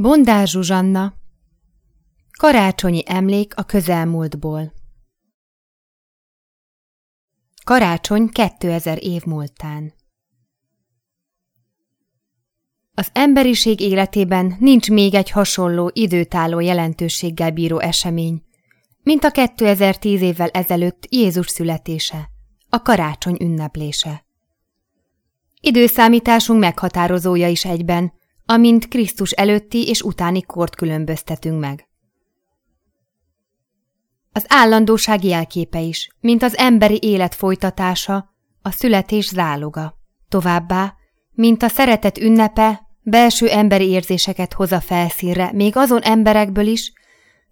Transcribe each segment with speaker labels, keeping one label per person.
Speaker 1: Bondár Zsuzsanna. Karácsonyi emlék a közelmúltból. Karácsony 2000 év múltán. Az emberiség életében nincs még egy hasonló időtálló jelentőséggel bíró esemény, mint a 2010 évvel ezelőtt Jézus születése, a karácsony ünneplése. Időszámításunk meghatározója is egyben, amint Krisztus előtti és utáni kort különböztetünk meg. Az állandóság jelképe is, mint az emberi élet folytatása, a születés záloga. Továbbá, mint a szeretet ünnepe, belső emberi érzéseket hoz a felszínre, még azon emberekből is,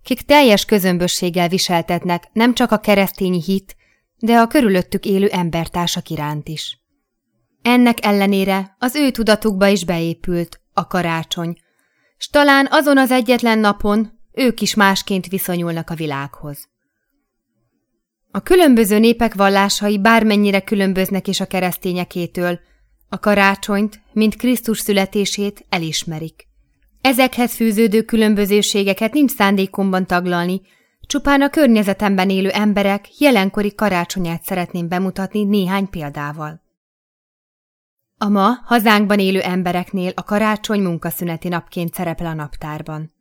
Speaker 1: kik teljes közömbösséggel viseltetnek nem csak a keresztényi hit, de a körülöttük élő embertársak iránt is. Ennek ellenére az ő tudatukba is beépült a karácsony, s talán azon az egyetlen napon ők is másként viszonyulnak a világhoz. A különböző népek vallásai bármennyire különböznek is a keresztényekétől, a karácsonyt, mint Krisztus születését elismerik. Ezekhez fűződő különbözőségeket nincs szándékomban taglalni, csupán a környezetemben élő emberek jelenkori karácsonyát szeretném bemutatni néhány példával. A ma hazánkban élő embereknél a karácsony munkaszüneti napként szerepel a naptárban.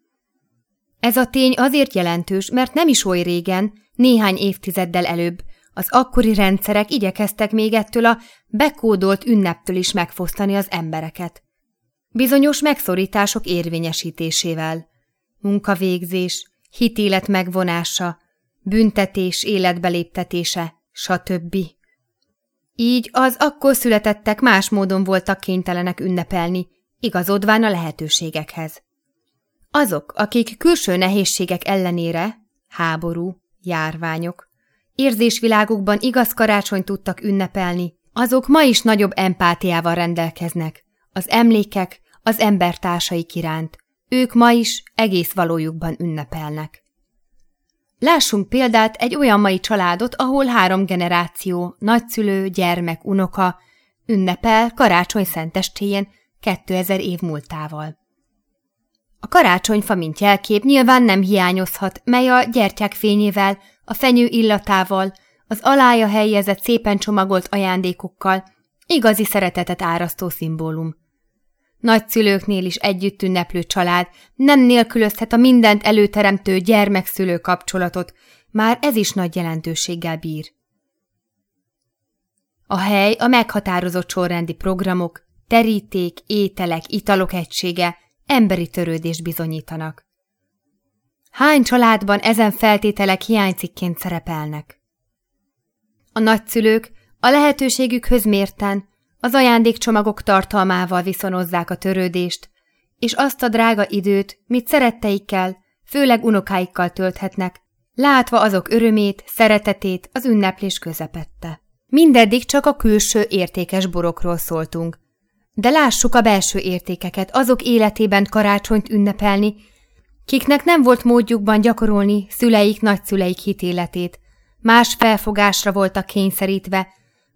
Speaker 1: Ez a tény azért jelentős, mert nem is oly régen, néhány évtizeddel előbb, az akkori rendszerek igyekeztek még ettől a bekódolt ünneptől is megfosztani az embereket. Bizonyos megszorítások érvényesítésével. Munkavégzés, hitélet megvonása, büntetés életbeléptetése, stb. Így az akkor születettek más módon voltak kénytelenek ünnepelni, igazodván a lehetőségekhez. Azok, akik külső nehézségek ellenére, háború, járványok, érzésvilágukban igaz karácsony tudtak ünnepelni, azok ma is nagyobb empátiával rendelkeznek, az emlékek, az embertársaik iránt. Ők ma is egész valójukban ünnepelnek. Lássunk példát egy olyan mai családot, ahol három generáció, nagyszülő, gyermek, unoka ünnepel karácsony szentestéjén 2000 év múltával. A karácsonyfa, mint jelkép nyilván nem hiányozhat, mely a gyertyák fényével, a fenyő illatával, az alája helyezett szépen csomagolt ajándékokkal igazi szeretetet árasztó szimbólum. Nagyszülőknél is együtt ünneplő család nem nélkülözhet a mindent előteremtő gyermekszülő kapcsolatot, már ez is nagy jelentőséggel bír. A hely a meghatározott sorrendi programok, teríték, ételek, italok egysége emberi törődést bizonyítanak. Hány családban ezen feltételek hiánycikként szerepelnek? A nagyszülők a lehetőségükhöz mérten az ajándékcsomagok tartalmával viszonozzák a törődést, és azt a drága időt, mit szeretteikkel, főleg unokáikkal tölthetnek, látva azok örömét, szeretetét az ünneplés közepette. Mindeddig csak a külső értékes borokról szóltunk, de lássuk a belső értékeket, azok életében karácsonyt ünnepelni, kiknek nem volt módjukban gyakorolni szüleik, nagyszüleik hitéletét, más felfogásra voltak kényszerítve,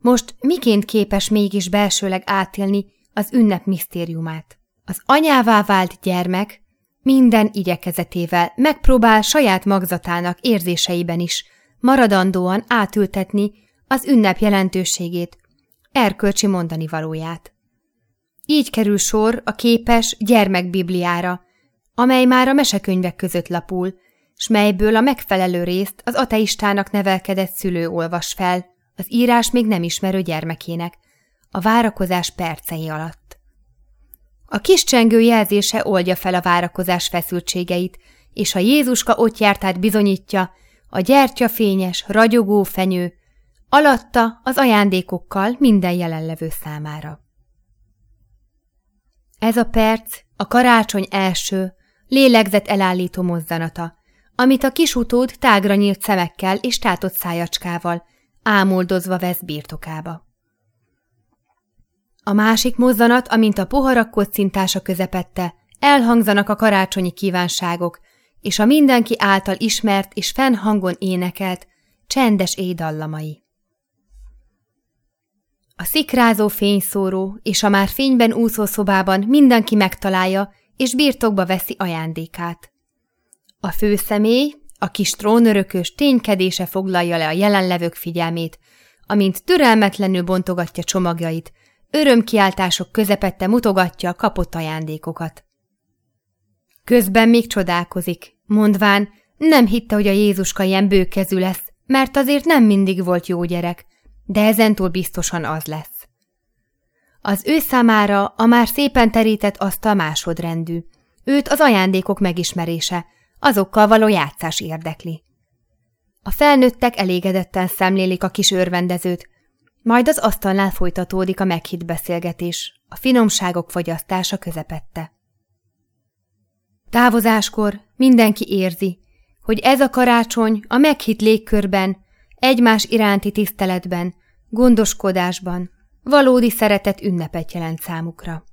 Speaker 1: most miként képes mégis belsőleg átélni az ünnep misztériumát? Az anyává vált gyermek minden igyekezetével megpróbál saját magzatának érzéseiben is maradandóan átültetni az ünnep jelentőségét, erkölcsi mondani valóját. Így kerül sor a képes gyermekbibliára, amely már a mesekönyvek között lapul, s melyből a megfelelő részt az ateistának nevelkedett szülő olvas fel, az írás még nem ismerő gyermekének, a várakozás percei alatt. A kis csengő jelzése oldja fel a várakozás feszültségeit, és a Jézuska ott jártát bizonyítja, a gyertya fényes, ragyogó fenyő, alatta az ajándékokkal minden jelenlevő számára. Ez a perc a karácsony első, lélegzet elállító mozzanata, amit a kis utód tágra nyílt szemekkel és tátott szájacskával, ámoldozva vesz birtokába. A másik mozzanat, amint a poharak kocintása közepette, elhangzanak a karácsonyi kívánságok, és a mindenki által ismert és fennhangon énekelt, csendes édallamai. A szikrázó fényszóró és a már fényben úszó szobában mindenki megtalálja és birtokba veszi ajándékát. A főszemély, a kis trónörökös ténykedése foglalja le a jelenlevők figyelmét, amint türelmetlenül bontogatja csomagjait, örömkiáltások közepette mutogatja a kapott ajándékokat. Közben még csodálkozik, mondván, nem hitte, hogy a Jézuska ilyen bőkezű lesz, mert azért nem mindig volt jó gyerek, de ezentúl biztosan az lesz. Az ő számára a már szépen terített asztal másodrendű. Őt az ajándékok megismerése, azokkal való játszás érdekli. A felnőttek elégedetten szemlélik a kis örvendezőt, majd az asztalnál folytatódik a meghitt beszélgetés, a finomságok fogyasztása közepette. Távozáskor mindenki érzi, hogy ez a karácsony a meghitt légkörben, egymás iránti tiszteletben, gondoskodásban, valódi szeretet ünnepet jelent számukra.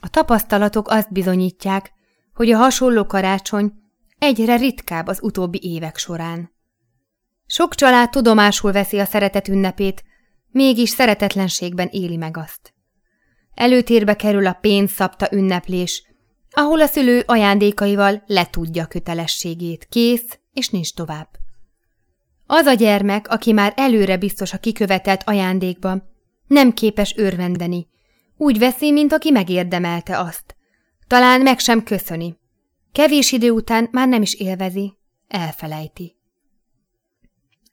Speaker 1: A tapasztalatok azt bizonyítják, hogy a hasonló karácsony egyre ritkább az utóbbi évek során. Sok család tudomásul veszi a szeretet ünnepét, mégis szeretetlenségben éli meg azt. Előtérbe kerül a pénzszapta ünneplés, ahol a szülő ajándékaival letudja kötelességét, kész, és nincs tovább. Az a gyermek, aki már előre biztos a kikövetelt ajándékban, nem képes örvendeni, úgy veszi, mint aki megérdemelte azt. Talán meg sem köszöni. Kevés idő után már nem is élvezi, elfelejti.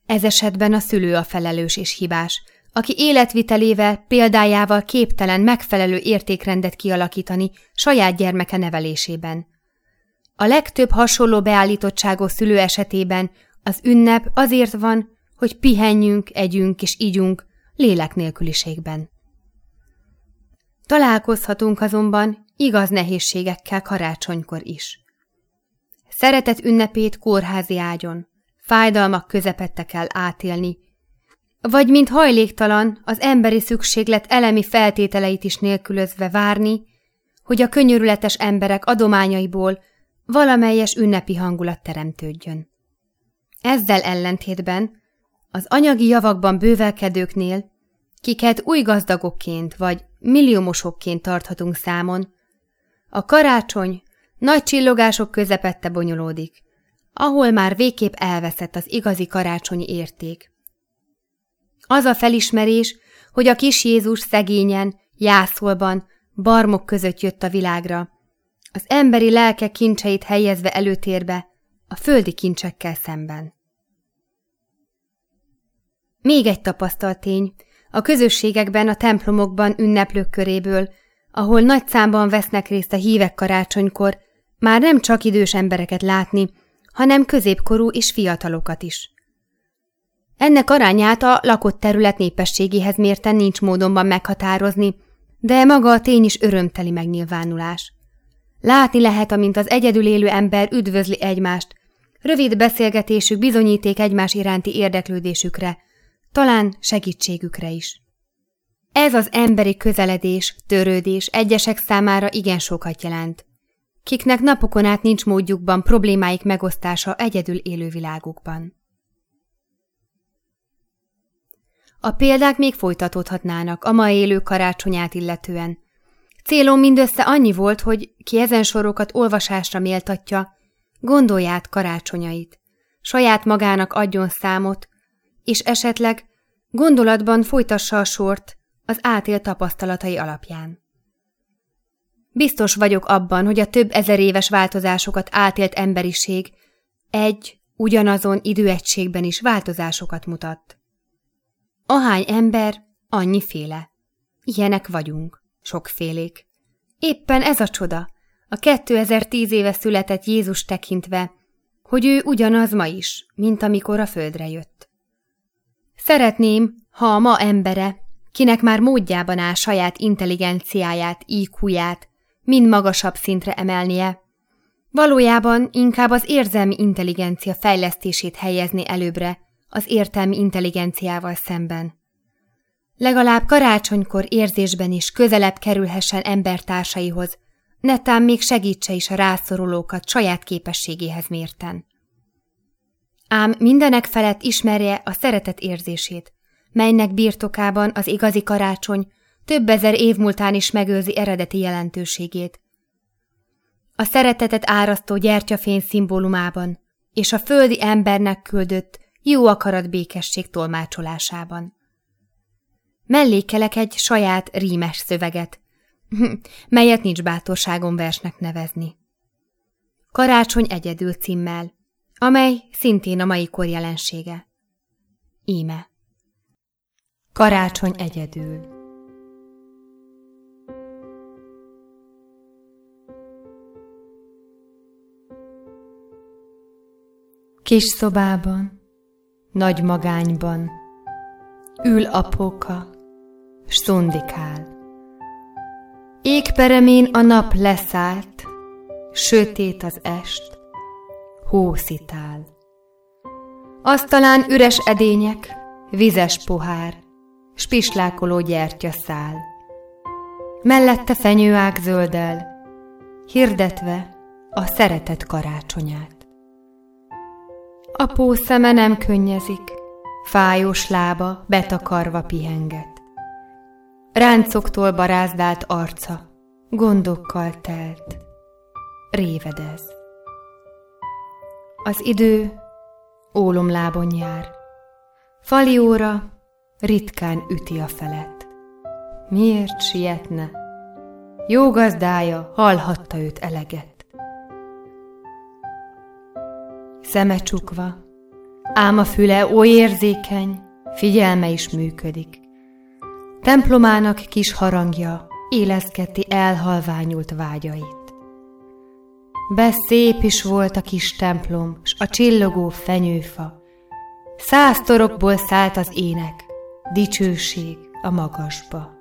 Speaker 1: Ez esetben a szülő a felelős és hibás, aki életvitelével, példájával képtelen megfelelő értékrendet kialakítani saját gyermeke nevelésében. A legtöbb hasonló beállítottságos szülő esetében az ünnep azért van, hogy pihenjünk, együnk és ígyunk lélek nélküliségben. Találkozhatunk azonban igaz nehézségekkel karácsonykor is. Szeretet ünnepét kórházi ágyon, fájdalmak közepette kell átélni, vagy mint hajléktalan az emberi szükséglet elemi feltételeit is nélkülözve várni, hogy a könyörületes emberek adományaiból valamelyes ünnepi hangulat teremtődjön. Ezzel ellentétben az anyagi javakban bővelkedőknél, kiket új gazdagokként vagy milliómosokként tarthatunk számon, a karácsony nagy csillogások közepette bonyolódik, ahol már végképp elveszett az igazi karácsonyi érték. Az a felismerés, hogy a kis Jézus szegényen, jászolban, barmok között jött a világra, az emberi lelke kincseit helyezve előtérbe, a földi kincsekkel szemben. Még egy tapasztalt a közösségekben, a templomokban ünneplők köréből, ahol nagy számban vesznek részt a hívek karácsonykor, már nem csak idős embereket látni, hanem középkorú és fiatalokat is. Ennek arányát a lakott terület népességéhez mérten nincs módonban meghatározni, de maga a tény is örömteli megnyilvánulás. Látni lehet, amint az egyedül élő ember üdvözli egymást, rövid beszélgetésük bizonyíték egymás iránti érdeklődésükre, talán segítségükre is. Ez az emberi közeledés, törődés egyesek számára igen sokat jelent, kiknek napokon át nincs módjukban problémáik megosztása egyedül élő világukban. A példák még folytatódhatnának a ma élő karácsonyát illetően. Célom mindössze annyi volt, hogy ki ezen sorokat olvasásra méltatja, gondolját karácsonyait, saját magának adjon számot, és esetleg gondolatban folytassa a sort az átélt tapasztalatai alapján. Biztos vagyok abban, hogy a több ezer éves változásokat átélt emberiség egy, ugyanazon időegységben is változásokat mutat. Ahány ember, annyiféle. Ilyenek vagyunk, sokfélék. Éppen ez a csoda, a 2010 éve született Jézus tekintve, hogy ő ugyanaz ma is, mint amikor a földre jött. Szeretném, ha a ma embere, kinek már módjában áll saját intelligenciáját, IQ-ját, mind magasabb szintre emelnie, valójában inkább az érzelmi intelligencia fejlesztését helyezni előbbre, az értelmi intelligenciával szemben. Legalább karácsonykor érzésben is közelebb kerülhessen embertársaihoz, netán még segítse is a rászorulókat saját képességéhez mérten. Ám mindenek felett ismerje a szeretet érzését, melynek birtokában az igazi karácsony több ezer év múltán is megőrzi eredeti jelentőségét, a szeretetet árasztó gyertyafény szimbólumában és a földi embernek küldött jó akarat békesség tolmácsolásában. Mellékelek egy saját rímes szöveget, melyet nincs bátorságom versnek nevezni. Karácsony egyedül címmel, amely szintén a mai kor jelensége. Íme. Karácsony egyedül. Kis szobában, nagy magányban, ül apóka, s szundikál. Égperemén a nap leszállt, sötét az est, hószitál. Asztalán üres edények, vizes pohár, s pislákoló gyertyaszál. Mellette fenyőág zöldel, hirdetve a szeretet karácsonyát. Apó szeme nem könnyezik, fájós lába betakarva pihenget. Ráncoktól barázdált arca, gondokkal telt, révedez. Az idő ólomlábon jár, fali óra ritkán üti a felet. Miért sietne? Jó gazdája hallhatta őt eleget. szeme csukva, ám a füle oly érzékeny, figyelme is működik. Templomának kis harangja éleszkedti elhalványult vágyait. Be szép is volt a kis templom, s a csillogó fenyőfa. Száz torokból szállt az ének, dicsőség a magasba.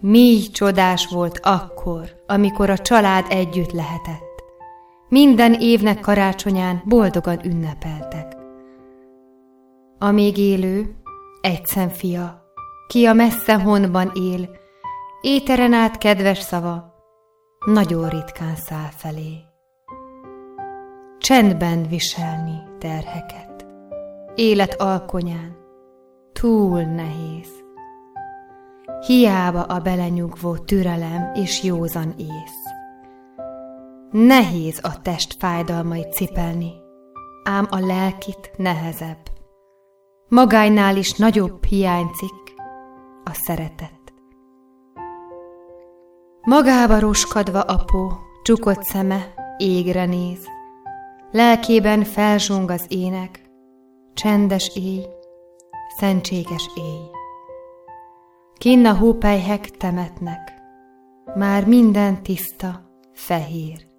Speaker 1: Mi csodás volt akkor, amikor a család együtt lehetett. Minden évnek karácsonyán boldogan ünnepeltek. A még élő, egy fia, ki a messze honban él, éteren át kedves szava, nagyon ritkán száll felé. Csendben viselni terheket, élet alkonyán, túl nehéz. Hiába a belenyugvó türelem és józan ész. Nehéz a test fájdalmait cipelni, ám a lelkit nehezebb. Magánynál is nagyobb hiányzik a szeretet. Magába roskadva apó, csukott szeme égre néz, lelkében felzsong az ének, csendes éj, szentséges éj. Kinn a hópelyhek temetnek, már minden tiszta, fehér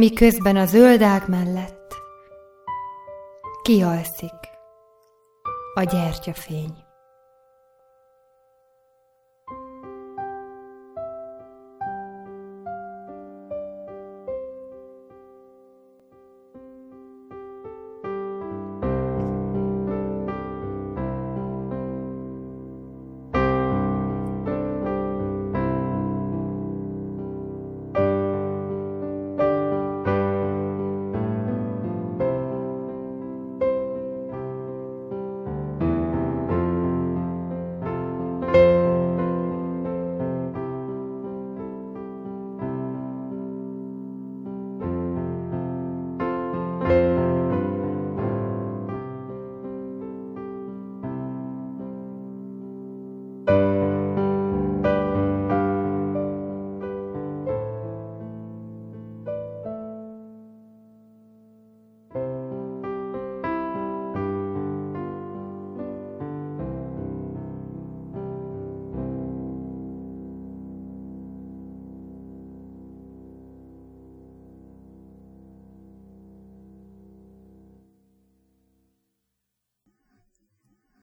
Speaker 1: miközben a zöldág mellett kialszik a gyertyafény.